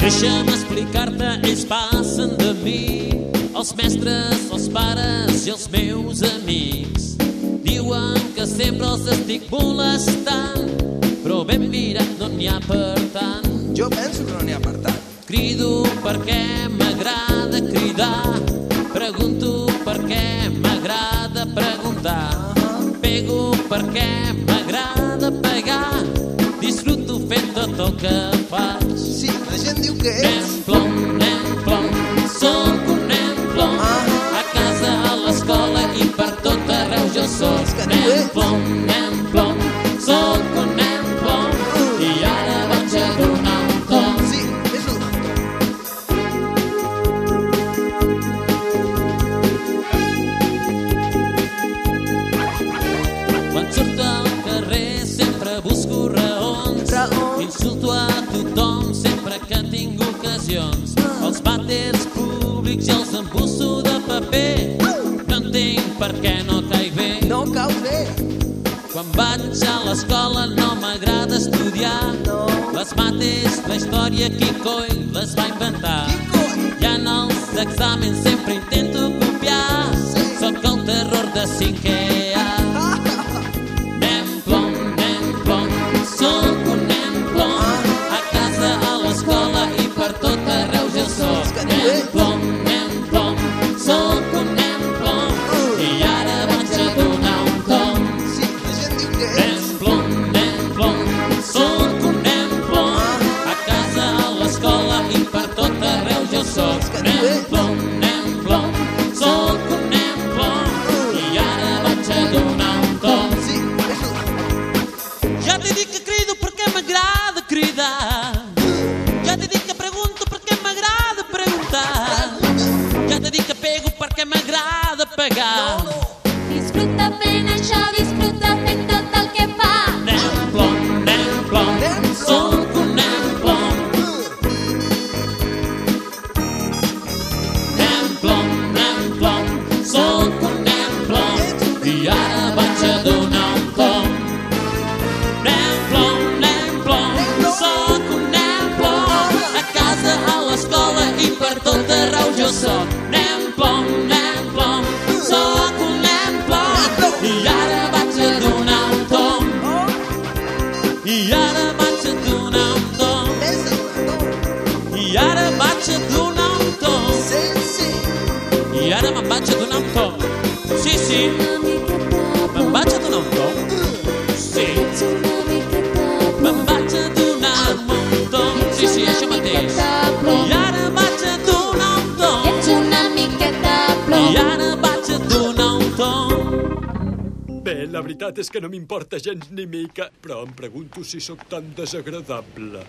Deixa'm explicar-te, ells passen de mi. Els mestres, els pares i els meus amics diuen que sempre els estic molestant, però ben mirat no n'hi ha per tant. Jo penso que no n'hi ha per tant. Crido perquè m'agrada pegar, disfruto fent tot el que faig. Sí, la gent diu que Nen ets... plom, nen plom, sóc un nen plom. A casa, a l'escola i per tot arreu jo sóc nen plom, nen Insulto a tothom sempre que tinc ocasions. Els vàters públics i els embusso de paper. No entenc per què no caic bé. No cau bé. Quan vaig a l'escola no m'agrada estudiar. No. Les mates, la història, qui coi les va inventar. I en els exàmens sempre intento copiar. Sí. Sóc el terror de cinquè Nen plom, nen plom, sóc un nen plom. I ara vaig a donar un tom. Sí, és un doctor. Ja t'he dit que pego pegar. No, no. Disfruta fent això, I ara vaig a donar un tom. És un doctor. I ara vaig a donar un tom. Sí, sí. I ara me'n vaig a donar un tom. Sí, sí, me'n vaig a donar un tom. Bé, la veritat és que no m'importa gens ni mica, però em pregunto si sóc tan desagradable.